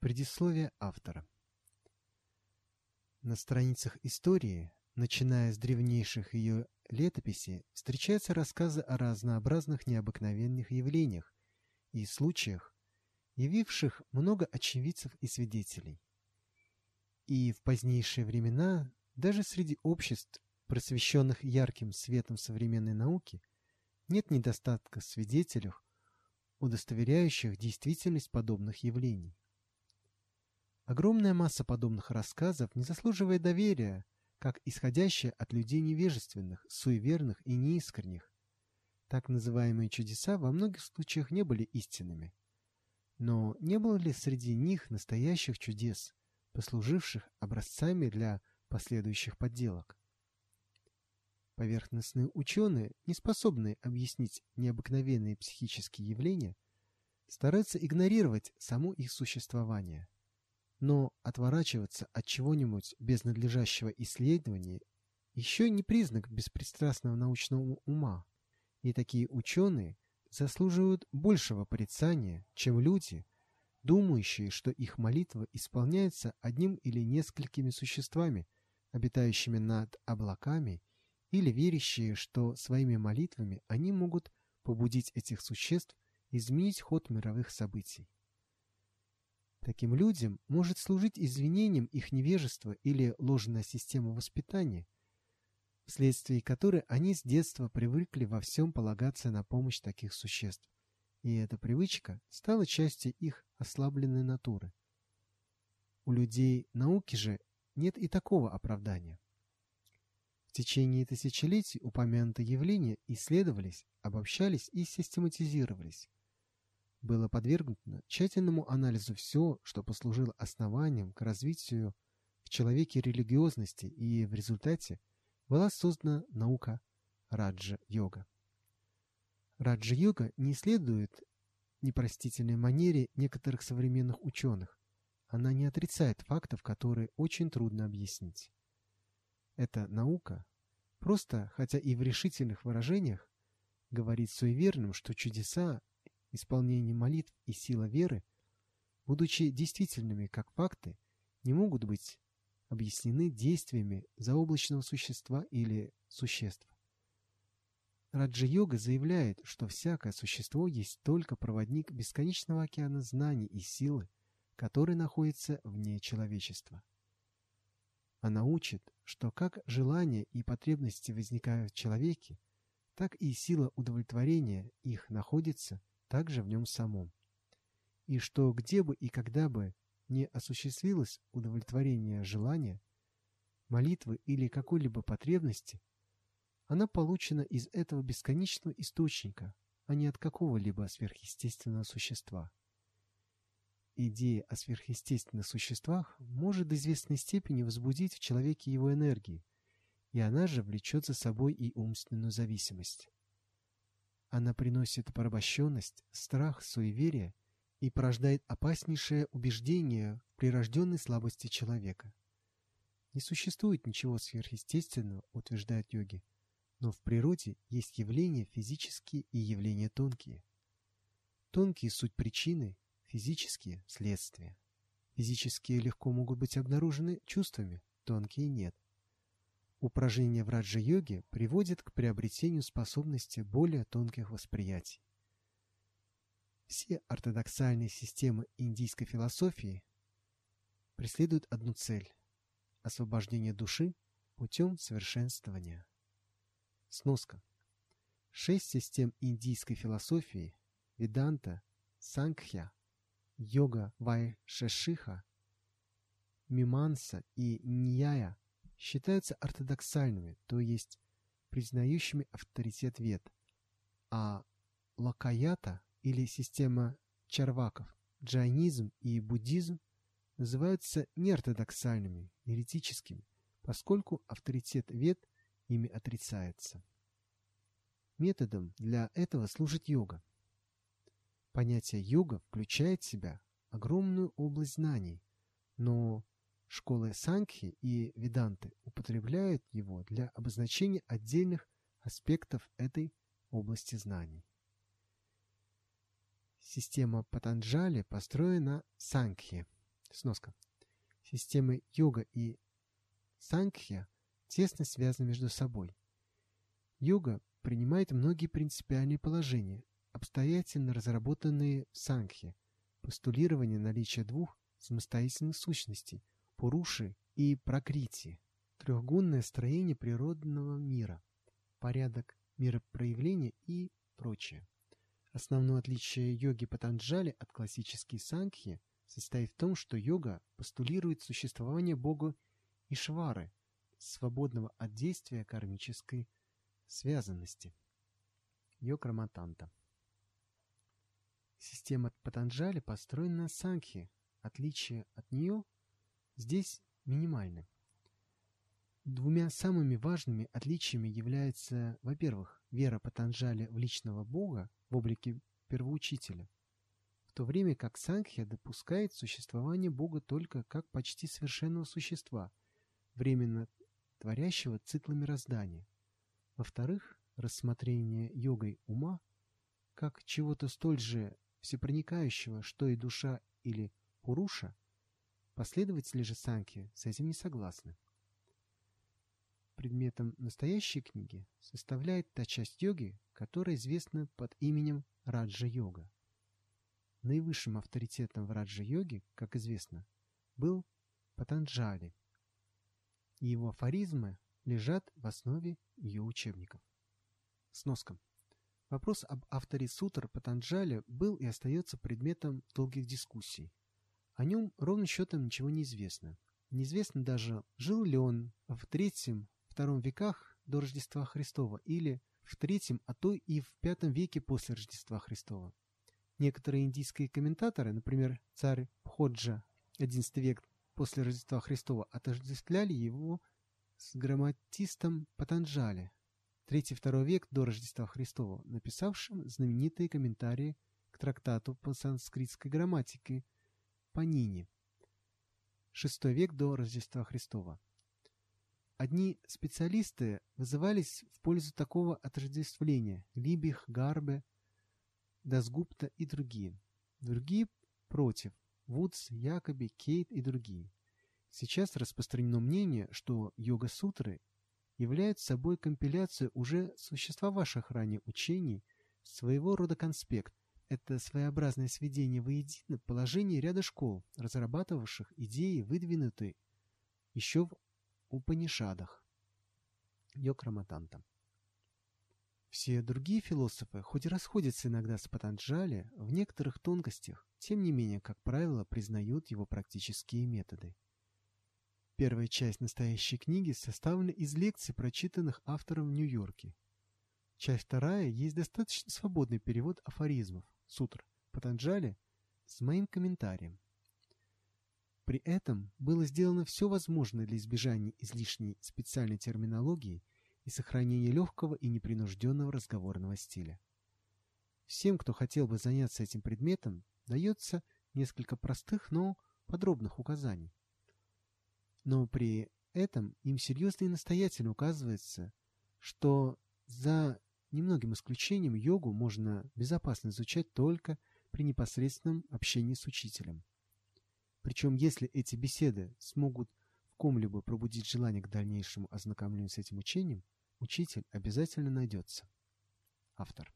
Предисловие автора На страницах истории, начиная с древнейших ее летописей, встречаются рассказы о разнообразных необыкновенных явлениях и случаях, явивших много очевидцев и свидетелей. И в позднейшие времена даже среди обществ, просвещенных ярким светом современной науки, нет недостатка свидетелей, удостоверяющих действительность подобных явлений. Огромная масса подобных рассказов не заслуживает доверия, как исходящая от людей невежественных, суеверных и неискренних. Так называемые чудеса во многих случаях не были истинными. Но не было ли среди них настоящих чудес, послуживших образцами для последующих подделок? Поверхностные ученые, не способные объяснить необыкновенные психические явления, стараются игнорировать само их существование. Но отворачиваться от чего-нибудь без надлежащего исследования еще не признак беспристрастного научного ума, и такие ученые заслуживают большего порицания, чем люди, думающие, что их молитва исполняется одним или несколькими существами, обитающими над облаками или верящие, что своими молитвами они могут побудить этих существ изменить ход мировых событий. Таким людям может служить извинением их невежества или ложная система воспитания, вследствие которой они с детства привыкли во всем полагаться на помощь таких существ, и эта привычка стала частью их ослабленной натуры. У людей науки же нет и такого оправдания. В течение тысячелетий упомянутые явления исследовались, обобщались и систематизировались. Было подвергнуто тщательному анализу все, что послужило основанием к развитию в человеке религиозности, и в результате была создана наука Раджа-йога. Раджа-йога не следует непростительной манере некоторых современных ученых. Она не отрицает фактов, которые очень трудно объяснить. Эта наука просто, хотя и в решительных выражениях, говорит суеверным, что чудеса, исполнение молитв и сила веры, будучи действительными как факты, не могут быть объяснены действиями заоблачного существа или существ. Раджа-йога заявляет, что всякое существо есть только проводник бесконечного океана знаний и силы, который находится вне человечества. Она учит, что как желания и потребности возникают в человеке, так и сила удовлетворения их находится также в нем самом. И что где бы и когда бы не осуществилось удовлетворение желания, молитвы или какой-либо потребности, она получена из этого бесконечного источника, а не от какого-либо сверхъестественного существа идея о сверхъестественных существах может до известной степени возбудить в человеке его энергии, и она же влечет за собой и умственную зависимость. Она приносит порабощенность, страх, суеверие и порождает опаснейшее убеждение в прирожденной слабости человека. Не существует ничего сверхъестественного, утверждают йоги, но в природе есть явления физические и явления тонкие. Тонкие суть причины, Физические – следствия. Физические легко могут быть обнаружены чувствами, тонкие – нет. Упражнения в раджа-йоге приводят к приобретению способности более тонких восприятий. Все ортодоксальные системы индийской философии преследуют одну цель – освобождение души путем совершенствования. Сноска. Шесть систем индийской философии – Веданта, Сангхья, йога Вайшешиха, Миманса и Ньяя считаются ортодоксальными, то есть признающими авторитет вед, а Лакаята или система чарваков, джайнизм и буддизм называются неортодоксальными, еретическими, поскольку авторитет вед ими отрицается. Методом для этого служит йога. Понятие йога включает в себя огромную область знаний, но школы Санкхи и Веданты употребляют его для обозначения отдельных аспектов этой области знаний. Система Патанджали построена на Санкхи, Сноска. Системы йога и санкхья тесно связаны между собой. Йога принимает многие принципиальные положения, обстоятельно разработанные в санкхе, постулирование наличия двух самостоятельных сущностей – Пуруши и Пракрити, трехгунное строение природного мира, порядок миропроявления и прочее. Основное отличие йоги Патанджали от классической санкхи состоит в том, что йога постулирует существование бога Ишвары, свободного от действия кармической связанности. Йокраматанта. Система Патанджали построена на санкхи. Отличие от нее здесь минимальны. Двумя самыми важными отличиями является, во-первых, вера Патанджали в личного бога в облике первоучителя, в то время как Сангхья допускает существование бога только как почти совершенного существа, временно творящего циклы мироздания. Во-вторых, рассмотрение йогой ума как чего-то столь же всепроникающего, что и душа или Пуруша, последователи же Санки с этим не согласны. Предметом настоящей книги составляет та часть йоги, которая известна под именем Раджа-йога. Наивысшим авторитетом в Раджа-йоге, как известно, был Патанджали, и его афоризмы лежат в основе ее учебников. Сноска. Вопрос об авторе сутр Патанджали был и остается предметом долгих дискуссий. О нем ровно счетом ничего не известно. Неизвестно даже, жил ли он в третьем-втором веках до Рождества Христова или в третьем, а то и в пятом веке после Рождества Христова. Некоторые индийские комментаторы, например, царь Пходжа, XI век после Рождества Христова, отождествляли его с грамматистом Патанджали, 3-2 век до Рождества Христова, написавшим знаменитые комментарии к трактату по санскритской грамматике Панини, 6 век до Рождества Христова. Одни специалисты вызывались в пользу такого отождествления – Либих, Гарбе, Дасгупта и другие. Другие против – Вудс, Якоби, Кейт и другие. Сейчас распространено мнение, что йога-сутры являют собой компиляцию уже существовавших ранее учений, своего рода конспект. Это своеобразное сведение воедино положений ряда школ, разрабатывавших идеи, выдвинутые еще в Упанишадах. Йокраматанта. Все другие философы, хоть и расходятся иногда с Патанджали, в некоторых тонкостях, тем не менее, как правило, признают его практические методы. Первая часть настоящей книги составлена из лекций, прочитанных автором в Нью-Йорке. Часть вторая есть достаточно свободный перевод афоризмов, сутр, Патанджали, с моим комментарием. При этом было сделано все возможное для избежания излишней специальной терминологии и сохранения легкого и непринужденного разговорного стиля. Всем, кто хотел бы заняться этим предметом, дается несколько простых, но подробных указаний но при этом им серьезно и настоятельно указывается, что за немногим исключением йогу можно безопасно изучать только при непосредственном общении с учителем. Причем, если эти беседы смогут в ком-либо пробудить желание к дальнейшему ознакомлению с этим учением, учитель обязательно найдется. Автор.